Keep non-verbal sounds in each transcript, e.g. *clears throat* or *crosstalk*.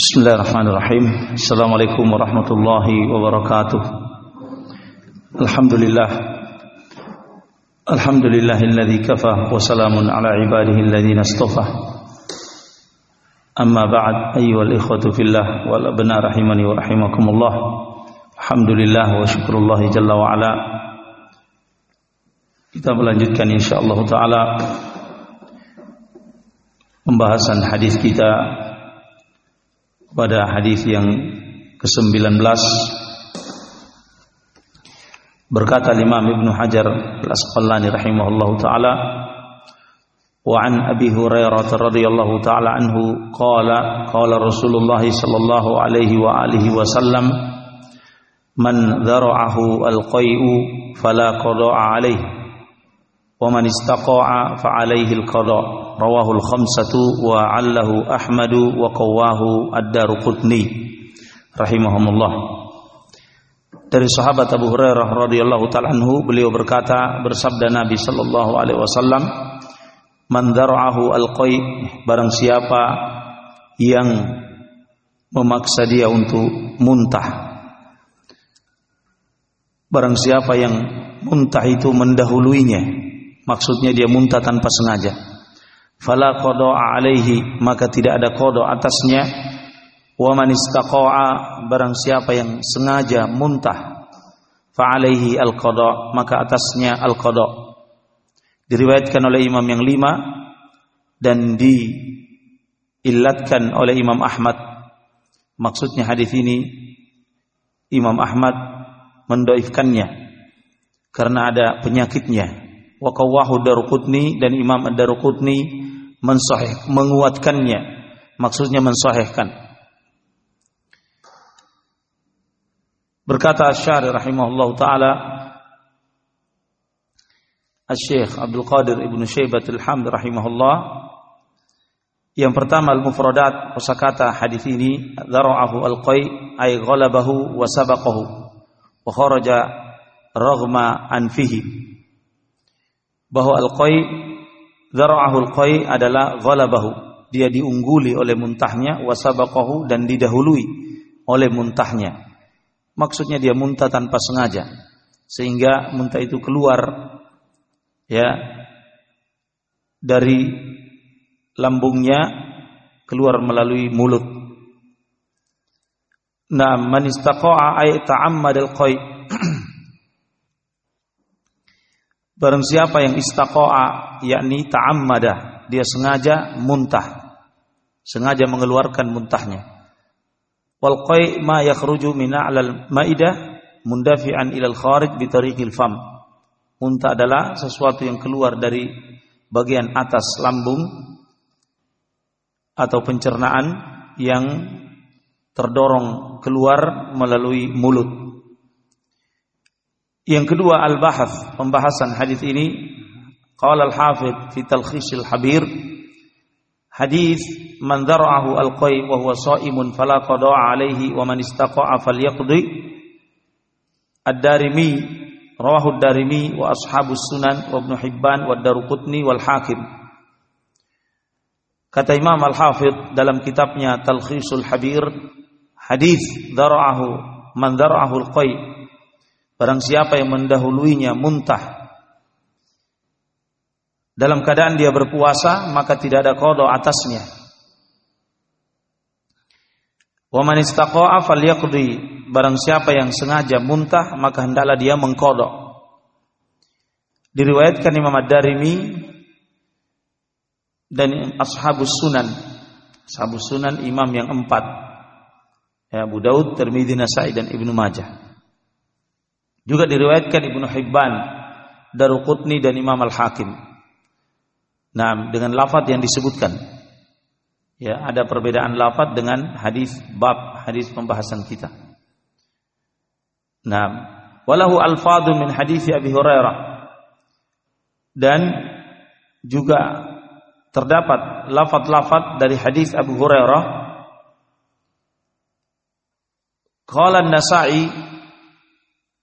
بسم الله الرحمن الرحيم السلام عليكم ورحمة الله وبركاته الحمد لله الحمد لله الذي كفى وسلام على عباده الذين اصطفى أما بعد أيها الإخوة في الله والأبناء رحمني ورحمكم الله الحمد لله وشكر الله جل وعلا kita melanjutkan insyaallah taala pembahasan hadis kita. Pada hadis yang ke-19. Berkata Imam Ibnu Hajar Al-Asqalani rahimahullahu taala wa an Abi Hurairah radhiyallahu taala anhu qala qala Rasulullah sallallahu alaihi wa alihi wasallam man dhara'ahu al-qai'u fala qada'a alaihi ومن استقاع فعليه القضاء رواه الخمسة وعله أحمد وقواه الدار قطني رحمهم الله dari sahabat Abu Hurairah radhiyallahu taala anhu beliau berkata bersabda Nabi sallallahu alaihi wasallam man dar'ahu alqai barang siapa yang memaksa dia untuk muntah barang siapa yang muntah itu mendahuluinya maksudnya dia muntah tanpa sengaja. Fala qada'a alaihi maka tidak ada qada atasnya. Wa man istaqa'a barang siapa yang sengaja muntah fa alaihi al qada maka atasnya al qada diriwayatkan oleh imam yang lima dan diillatkan oleh Imam Ahmad. Maksudnya hadis ini Imam Ahmad mendoifkannya karena ada penyakitnya wa qawahu Daruqutni dan Imam Ad-Daruqutni mensahih menguatkannya. Maksudnya mensahihkan. Berkata Asy-Syari taala Asy-Syaikh Abdul Qadir Ibnu Syaibah Al-Hamd rahimahullah yang pertama al-mufradat kosakata hadis ini dhara'ahu al-qai ay ghalabahu wa sabaqahu wa kharaja raghma anfihi bahwa al-qai dzara'ahu al-qai adalah ghalabahu. Dia diungguli oleh muntahnya wasabaqahu dan didahului oleh muntahnya. Maksudnya dia muntah tanpa sengaja. Sehingga muntah itu keluar ya dari lambungnya keluar melalui mulut. Nah man istaqa'a ay ta'ammad al-qai Barang siapa yang istaqa'a yakni ta'ammada, dia sengaja muntah. Sengaja mengeluarkan muntahnya. Wal qai' ma yakhruju min a'lal ma'idah mundafi'an ilal kharij bi tariqil fam. Muntah adalah sesuatu yang keluar dari bagian atas lambung atau pencernaan yang terdorong keluar melalui mulut. Yang kedua al-bahath, pembahasan hadis ini. Qala al-hafidh fi talkhisil habir. Hadis man dara'ahu al-qai wa huwa sha'imun fala qada'a alaihi wa man istaqa'a falyaqdi. Ad-darimi rawahu ad-darimi wa ashabus sunan wa ibnu hibban wa daruqutni wal hakim. Kata Imam Al-Hafidh dalam kitabnya Talkhisul Habir hadis dara'ahu man dara'ahu al-qai Barang siapa yang mendahuluinya muntah dalam keadaan dia berpuasa maka tidak ada qada atasnya. Wa man istaqa'a falyaqdi. Barang siapa yang sengaja muntah maka hendaklah dia mengqada. Diriwayatkan Imam Ad-Darimi dan Ashabus Sunan. Ashabus Sunan imam yang empat. Ya, Abu Daud, Tirmidzi, Nasai dan Ibnu Majah. Juga diriwayatkan Ibnu Hibban, Daruqutni dan Imam Al-Hakim. Nah, dengan lafaz yang disebutkan. Ya, ada perbedaan lafaz dengan hadis bab, hadis pembahasan kita. Nah, walahu alfadun min hadis Abi Hurairah. Dan juga terdapat lafaz-lafaz dari hadis Abu Hurairah. Qala An-Nasa'i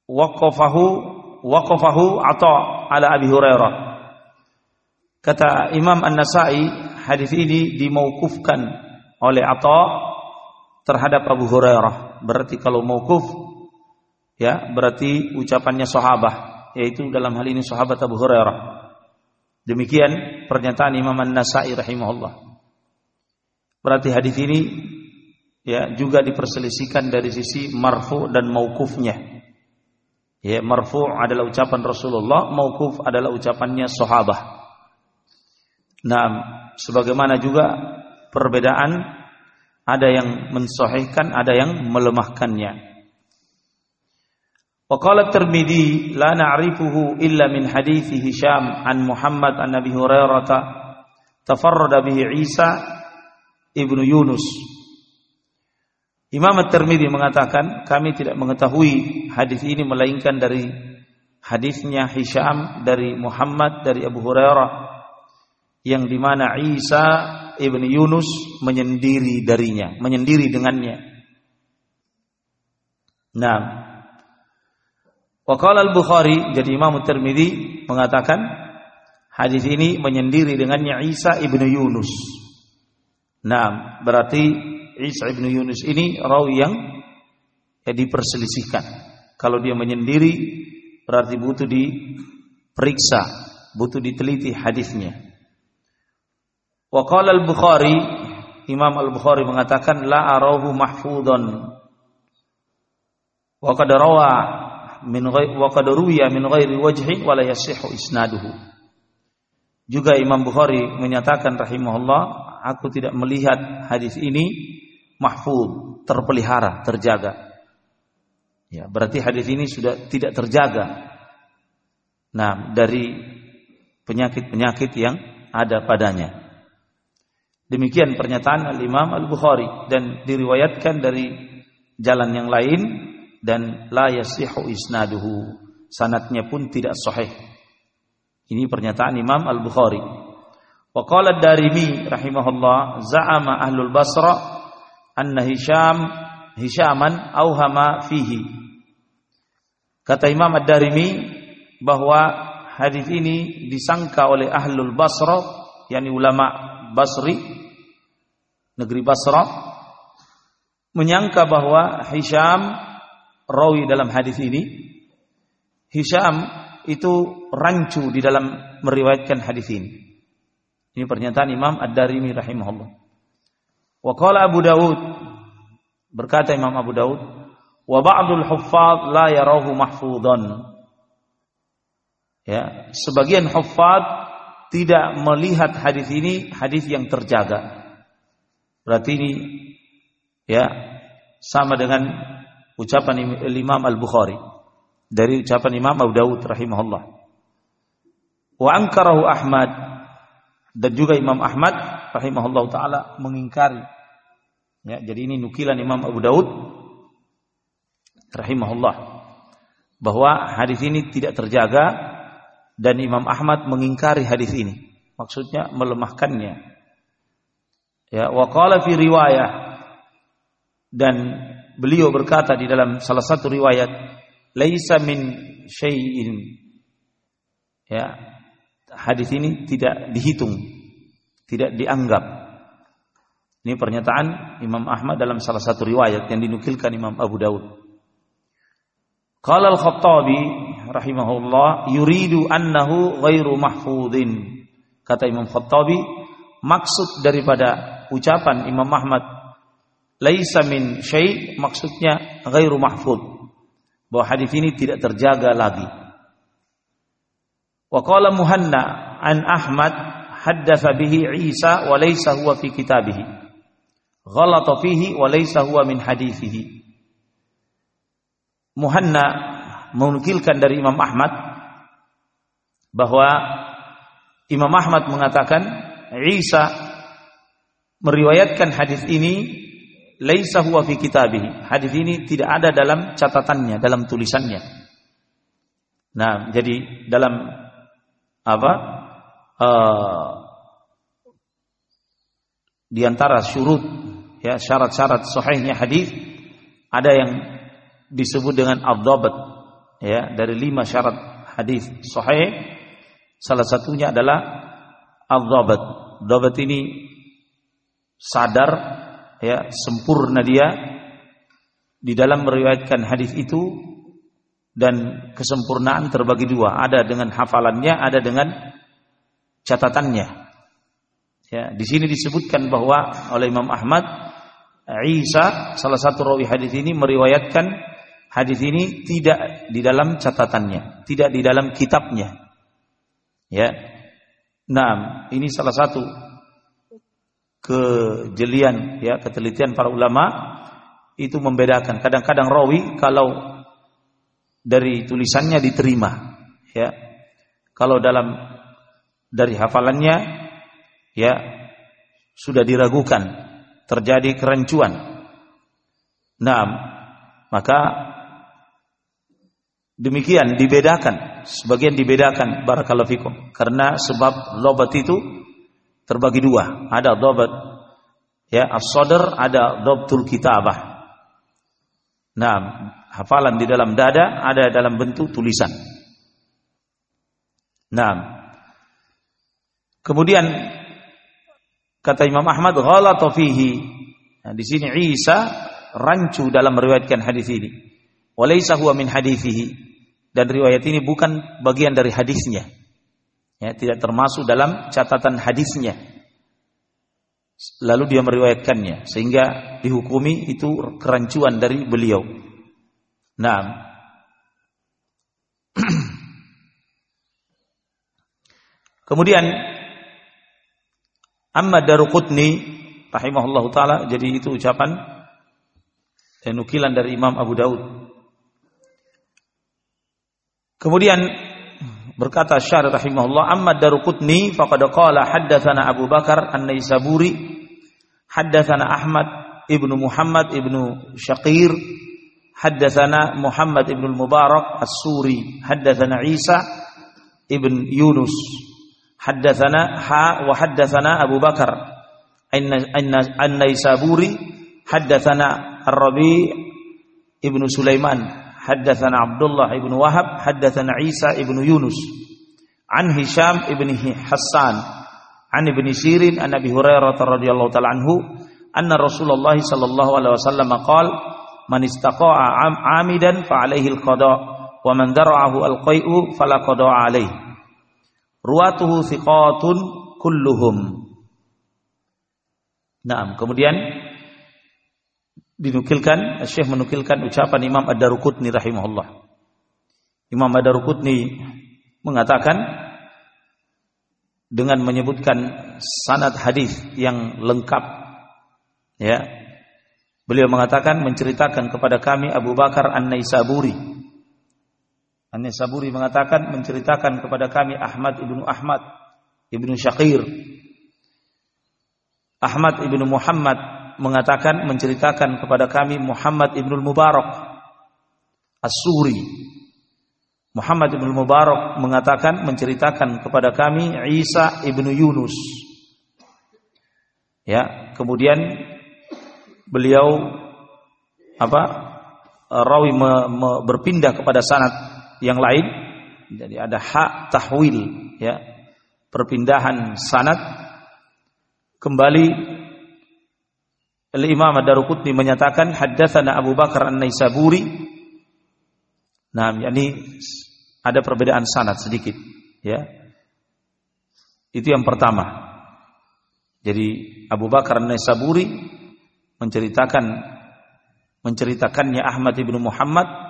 waqafahu waqafahu atau ala Abi Hurairah. Kata Imam An-Nasai, hadis ini dimaukufkan oleh Atha terhadap Abu Hurairah. Berarti kalau mauquf ya berarti ucapannya sahabat yaitu dalam hal ini sahabat Abu Hurairah. Demikian pernyataan Imam An-Nasa'i rahimahullah. Berarti hadis ini ya juga diperselisihkan dari sisi marfu dan mauqufnya. Ya, marfu adalah ucapan Rasulullah, mauquf adalah ucapannya sahabat. Nah, sebagaimana juga perbedaan ada yang mensahihkan, ada yang melemahkannya. Waqala Tirmidzi la na'rifuhu illa min hadits Hisham an Muhammad an Nabi Hurairah tafarrada bihi Isa ibnu Yunus Imam At-Tirmidzi mengatakan kami tidak mengetahui hadis ini melainkan dari hadisnya Hisham dari Muhammad dari Abu Hurairah yang di mana Isa ibn Yunus menyendiri darinya, menyendiri dengannya. Nah, Wakala al-Bukhari jadi Imam At-Tirmidzi mengatakan hadis ini menyendiri dengannya Isa ibnu Yunus. Nah, berarti Isa ibnu Yunus ini rawi yang ya, diperselisihkan. Kalau dia menyendiri berarti butuh diperiksa, butuh diteliti hadisnya. Wa qala al-Bukhari, Imam al-Bukhari mengatakan la arahu mahfudhan. Wa qad rawa min wa qad ruwiya min ghairi wajhi wa la yasihhu isnaduhu. Juga Imam Bukhari menyatakan rahimahullah, aku tidak melihat hadis ini mahfud, terpelihara, terjaga. Ya, berarti hadis ini sudah tidak terjaga. Nah, dari penyakit-penyakit yang ada padanya. Demikian pernyataan Al-Imam Al-Bukhari dan diriwayatkan dari jalan yang lain dan la yasihu isnaduhu. Sanatnya pun tidak sahih. Ini pernyataan Imam Al-Bukhari. Wa qala Darimi rahimahullah za'ama ahlul Basra anna Hisham Hishaman auhama fihi. Kata Imam Ad-Darimi bahwa hadis ini disangka oleh ahlul Basra yakni ulama Basri negeri Basra menyangka bahwa Hisham rawi dalam hadis ini Hisham itu rancu di dalam meriwayatkan hadis ini. Ini pernyataan Imam Ad-Darimi rahimahullah. Wa qala Abu Daud berkata Imam Abu Daud wa ba'dul huffaz la yarahu mahfudhan. Ya, sebagian huffaz tidak melihat hadis ini hadis yang terjaga. Berarti ini ya sama dengan ucapan Imam Al-Bukhari dari ucapan Imam Abu Daud rahimahullah. Wa ankarahu Ahmad dan juga Imam Ahmad rahimahullah taala mengingkari Ya, jadi ini nukilan Imam Abu Daud rahimahullah bahwa hadis ini tidak terjaga dan Imam Ahmad mengingkari hadis ini. Maksudnya melemahkannya. Ya, wa qala fi riwayah dan beliau berkata di dalam salah satu riwayat laisa min syai'in ya hadis ini tidak dihitung tidak dianggap ini pernyataan Imam Ahmad dalam salah satu riwayat yang dinukilkan Imam Abu Daud. Qala al-Khattabi rahimahullah yuridu annahu ghairu mahfudin. Kata Imam Khattabi, maksud daripada ucapan Imam Ahmad laisa min syai' maksudnya ghairu mahfud. Bahwa hadis ini tidak terjaga lagi. Wa qala Muhanna an Ahmad haddatsa bihi Isa wa laysa huwa fi kitabihi ghalata fihi wa laysa huwa min menukilkan dari Imam Ahmad bahwa Imam Ahmad mengatakan Isa meriwayatkan hadis ini laisa huwa fi kitabih. Hadis ini tidak ada dalam catatannya, dalam tulisannya. Nah, jadi dalam apa? Uh, di antara syurut ya syarat-syarat sahihnya hadis ada yang disebut dengan ad ya dari lima syarat hadis sahih. Salah satunya adalah ad-dhabat dhabat ini sadar ya sempurna dia. Di dalam meriwayatkan hadis itu dan kesempurnaan terbagi dua, ada dengan hafalannya, ada dengan catatannya. Ya, di sini disebutkan bahwa oleh Imam Ahmad Isa salah satu rawi hadis ini meriwayatkan hadis ini tidak di dalam catatannya, tidak di dalam kitabnya. Ya. Nah, ini salah satu kejelian ya, ketelitian para ulama itu membedakan. Kadang-kadang rawi kalau dari tulisannya diterima, ya. Kalau dalam dari hafalannya ya sudah diragukan, terjadi kerancuan. Nah, maka demikian dibedakan, sebagian dibedakan barakallahu fikum karena sebab lobat itu terbagi dua, ada dobat ya as-sadr, ada dobtul kitabah. Nah, hafalan di dalam dada ada dalam bentuk tulisan. Nah, kemudian kata Imam Ahmad ghalata fihi. Nah, di sini Isa rancu dalam meriwayatkan hadis ini. Walaysa huwa min hadithihi. Dan riwayat ini bukan bagian dari hadisnya. Ya, tidak termasuk dalam catatan hadisnya. Lalu dia meriwayatkannya sehingga dihukumi itu kerancuan dari beliau. Nah, *clears throat* kemudian Amma Daruqutni rahimahullah taala jadi itu ucapan dan nukilan dari Imam Abu Daud. Kemudian berkata syarat rahimahullah amma Daruqutni faqad qala haddatsana Abu Bakar An-Naisaburi haddatsana Ahmad ibnu Muhammad ibnu Syaqir haddatsana Muhammad ibnu Mubarak As-Suri haddatsana Isa ibn Yunus حدثنا حا وحدثنا أبو بكر. النيسابوري حدثنا الربيع ابن سليمان. حدثنا عبد الله بن وهب. حدثنا عيسى ابن يونس. عن هشام ابن حسان. عن ابن سيرين عن أبي هريرة رضي الله تعالى عنه أن رسول الله صلى الله عليه وسلم قال amidan fa alaihi al-qada wa man dara'ahu al-qai'u fala qada alaihi ruwatuhu thiqatun kulluhum Naam, kemudian dinukilkan Syekh menukilkan ucapan Imam Ad-Daruqutni rahimahullah. Imam Ad-Daruqutni mengatakan dengan menyebutkan sanad hadis yang lengkap ya Beliau mengatakan menceritakan kepada kami Abu Bakar An-Naisaburi. An-Naisaburi mengatakan menceritakan kepada kami Ahmad ibnu Ahmad ibnu Syakir. Ahmad ibnu Muhammad mengatakan menceritakan kepada kami Muhammad ibnu Mubarak As-Suri. Muhammad ibnu Mubarak mengatakan menceritakan kepada kami Isa ibnu Yunus. Ya, kemudian beliau apa rawi me, me, berpindah kepada sanad yang lain. Jadi ada hak tahwil ya. Perpindahan sanad. Kembali Al-Imam Ad-Daruqutni menyatakan haddatsana Abu Bakar An-Naisaburi. Nah yakni ada perbedaan sanad sedikit ya. Itu yang pertama. Jadi Abu Bakar An-Naisaburi menceritakan menceritakannya Ahmad ibnu Muhammad,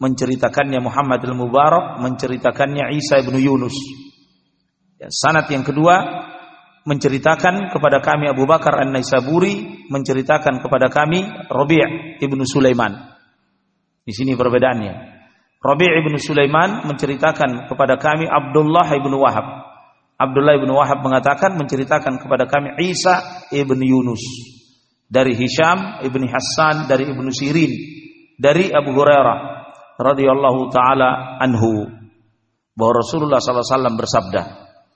menceritakannya Muhammad al-Mubarak, menceritakannya Isa ibnu Yunus. Ya, sanat yang kedua menceritakan kepada kami Abu Bakar An-Naisaburi, menceritakan kepada kami Rabi' ibnu Sulaiman. Di sini perbedaannya. Rabi' ibnu Sulaiman menceritakan kepada kami Abdullah ibnu Wahab. Abdullah ibnu Wahab mengatakan menceritakan kepada kami Isa ibnu Yunus dari Hisham ibni Hassan dari ibnu Sirin dari Abu Hurairah radhiyallahu taala anhu. Bahwa Rasulullah SAW bersabda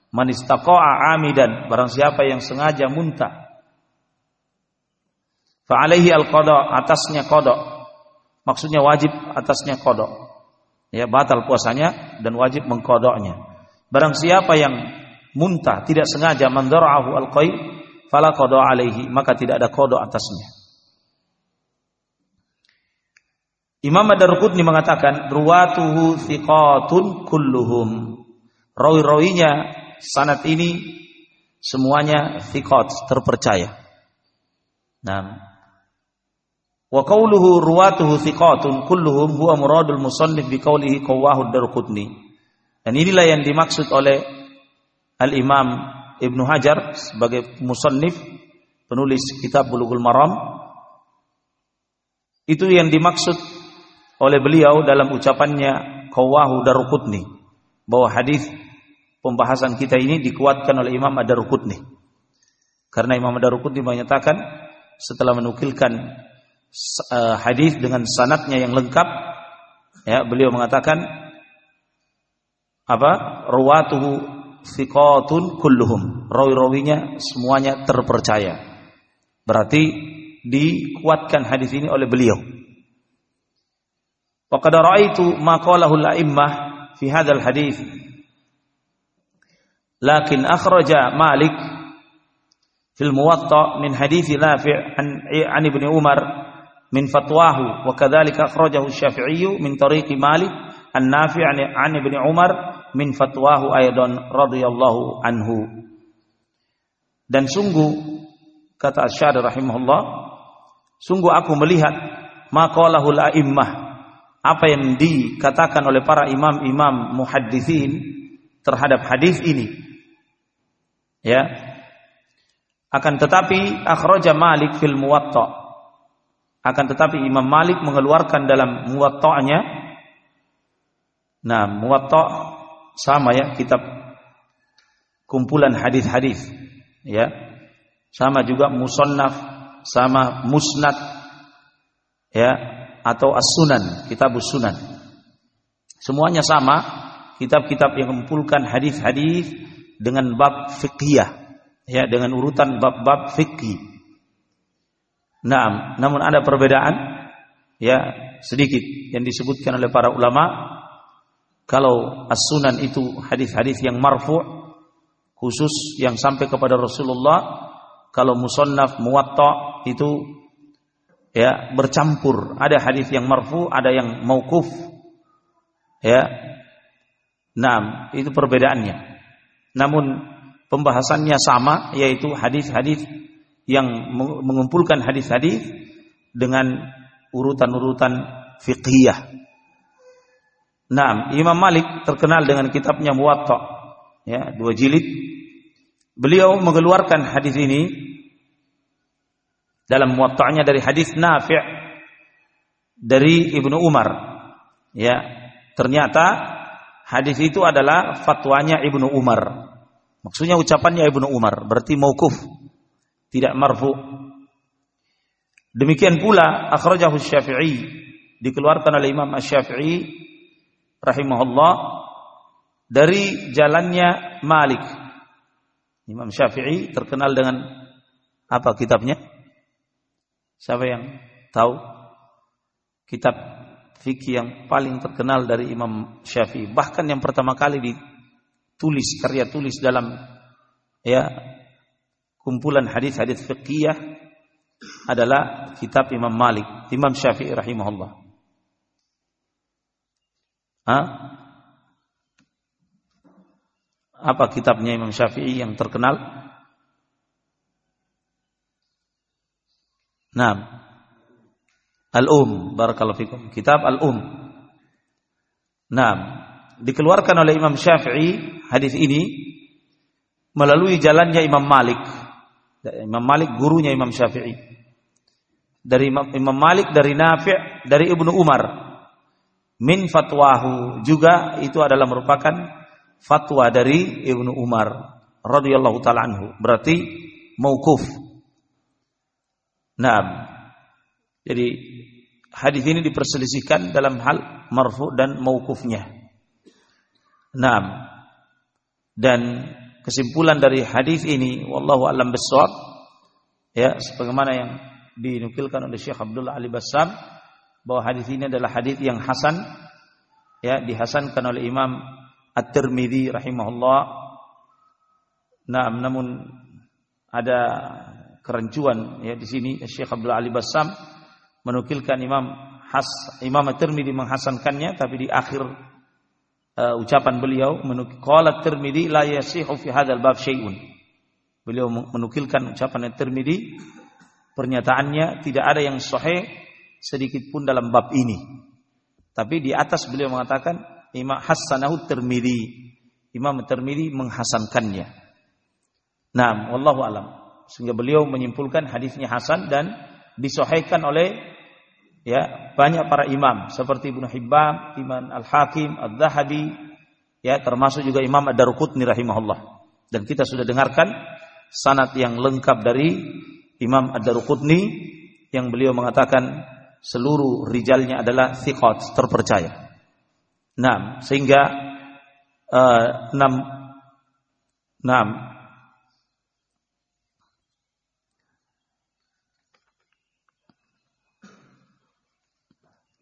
man istaqa'a amidan barang siapa yang sengaja muntah fa alaihi al qada atasnya qada maksudnya wajib atasnya qada ya batal puasanya dan wajib mengkodoknya. Barang siapa yang muntah tidak sengaja mandara'ahu al qai fala qada alaihi maka tidak ada qada atasnya Imam Ad-Darqutni mengatakan ruwatuhu thiqatun kulluhum. Rawi-rawinya sanad ini semuanya thiqat terpercaya. Nah, wa qawluhu ruwatuhu thiqatun kulluhum huwa muradul musannif bi qawlihi qawahu ad-Darqutni. Dan inilah yang dimaksud oleh Al-Imam Ibnu Hajar sebagai musannif penulis kitab Bulughul Maram. Itu yang dimaksud oleh beliau dalam ucapannya qawahu Darqutni. Bahwa hadis pembahasan kita ini dikuatkan oleh Imam Ad-Darqutni. Karena Imam Ad-Darqutni menyatakan setelah menukilkan uh, hadis dengan sanatnya yang lengkap ya beliau mengatakan apa? Ruwatuhu thiqatun kulluhum. Rawi-rawinya semuanya terpercaya. Berarti dikuatkan hadis ini oleh beliau وقد رأيت ما قاله الأئمة في هذا الحديث. لكن أخرج مالك في الموطأ من حديث نافع عن, عن ابن عمر من فتواه وكذلك أخرجه الشافعي من طريق مالك عن نافع عن ابن عمر من فتواه أيضا رضي الله عنه. Dan sungguh kata Asy-Syari rahimahullah sungguh aku melihat maqalahul a'immah apa yang dikatakan oleh para imam-imam muhadditsin terhadap hadis ini? Ya. Akan tetapi akhraja Malik fil Muwatta. Akan tetapi Imam Malik mengeluarkan dalam Muwatta'nya. Nah, Muwatta sama ya kitab kumpulan hadis-hadis. Ya. Sama juga Musannaf, sama Musnad. Ya atau As-Sunan, kitab As-Sunan. Semuanya sama, kitab-kitab yang mengumpulkan hadis-hadis dengan bab fiqhiyah ya dengan urutan bab-bab fikih. Nah, namun ada perbedaan ya sedikit yang disebutkan oleh para ulama kalau as-sunan itu hadis-hadis yang marfu' khusus yang sampai kepada Rasulullah kalau musannaf muwatta itu ya bercampur. Ada hadis yang marfu ada yang mauquf. Ya. Nah itu perbedaannya. Namun pembahasannya sama yaitu hadis-hadis yang mengumpulkan hadis-hadis dengan urutan-urutan fiqhiyah. Nah, Imam Malik terkenal dengan kitabnya Muwatta, ya, dua jilid. Beliau mengeluarkan hadis ini dalam Muwatta'nya dari hadis Nafi' dari Ibnu Umar. Ya, ternyata hadis itu adalah fatwanya Ibnu Umar. Maksudnya ucapannya Ibnu Umar berarti maukuf, tidak marfu. Demikian pula akhrajahu Syafi'i dikeluarkan oleh Imam Asy-Syafi'i rahimahullah dari jalannya Malik. Imam Syafi'i terkenal dengan apa kitabnya? Siapa yang tahu? Kitab fikih yang paling terkenal dari Imam Syafi'i, bahkan yang pertama kali di tulis karya tulis dalam ya kumpulan hadis-hadis fiqhiyah adalah kitab Imam Malik, Imam Syafi'i rahimahullah. Hah? Apa kitabnya Imam Syafi'i yang terkenal? Naam. Al-Um, barakallahu fikum. Kitab Al-Um. Naam dikeluarkan oleh Imam Syafi'i hadis ini melalui jalannya Imam Malik. Imam Malik gurunya Imam Syafi'i. Dari Imam, Imam Malik dari Nafi' dari Ibnu Umar. Min fatwahu juga itu adalah merupakan fatwa dari Ibnu Umar radhiyallahu taala anhu. Berarti mauquf. Nah, jadi hadis ini diperselisihkan dalam hal marfu dan mauqufnya. Naam. Dan kesimpulan dari hadis ini wallahu alam bissawab ya sebagaimana yang dinukilkan oleh Syekh Abdullah Ali Bassam bahwa hadis ini adalah hadis yang hasan ya dihasankan oleh Imam At-Tirmidzi rahimahullah. Naam namun ada kerancuan ya di sini Syekh Abdul Ali Bassam menukilkan Imam Has Imam At-Tirmidzi menghasankannya tapi di akhir uh, ucapan beliau menukil qala At-Tirmidzi la yasihu fi hadzal bab syai'un. Beliau menukilkan ucapan At-Tirmidzi pernyataannya tidak ada yang sahih sedikit pun dalam bab ini. Tapi di atas beliau mengatakan Imam Hasanahu Tirmidzi. Imam Tirmidzi menghasankannya. Nah, wallahu alam. Sehingga beliau menyimpulkan hadisnya hasan dan disahihkan oleh ya banyak para imam seperti Ibnu Hibban, Imam Al-Hakim, Ad-Dhahabi, ya termasuk juga Imam Ad-Darqutni rahimahullah. Dan kita sudah dengarkan sanad yang lengkap dari Imam Ad-Darqutni yang beliau mengatakan seluruh rijalnya adalah thiqat, terpercaya. Nah, sehingga uh, enam enam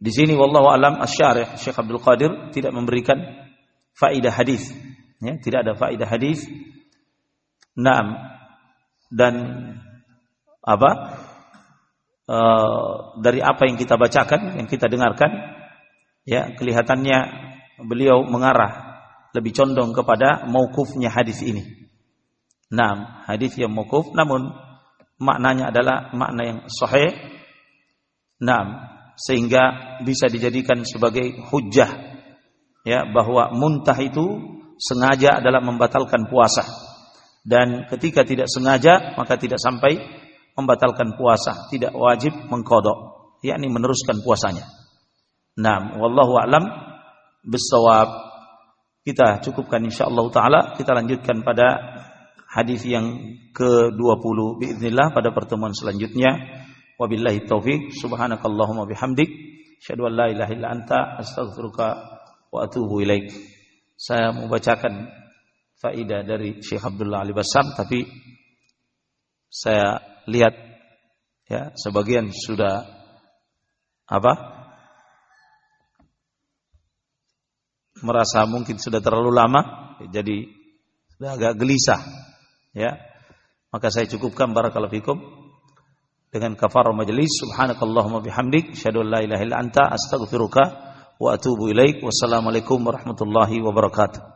Di sini wallahu alam asy-syarih Syekh Abdul Qadir tidak memberikan faidah hadis, ya, tidak ada faidah hadis. Naam. Dan apa? Eh, dari apa yang kita bacakan, yang kita dengarkan, ya kelihatannya beliau mengarah lebih condong kepada maukufnya hadis ini. Nah, hadis yang maukuf, namun maknanya adalah makna yang sahih. Nah, sehingga bisa dijadikan sebagai hujah ya bahwa muntah itu sengaja adalah membatalkan puasa dan ketika tidak sengaja maka tidak sampai membatalkan puasa, tidak wajib mengkodok, yakni meneruskan puasanya. Nah, wallahu alam bisawab. Kita cukupkan insyaallah taala, kita lanjutkan pada hadis yang ke-20 biiznillah pada pertemuan selanjutnya. Wabillahi taufik. Subhanakallahumma bihamdik, asyhadu an la ilaha illa anta, astaghfiruka wa atubu ilaik. Saya membacakan faidah dari Syekh Abdullah Ali Basam tapi saya lihat ya sebagian sudah apa merasa mungkin sudah terlalu lama jadi sudah agak gelisah ya maka saya cukupkan barakallahu fikum dengan kafarah majelis subhanakallahumma bihamdik syadu la ilaha illa anta astaghfiruka wa atubu ilaik. Wassalamualaikum warahmatullahi wabarakatuh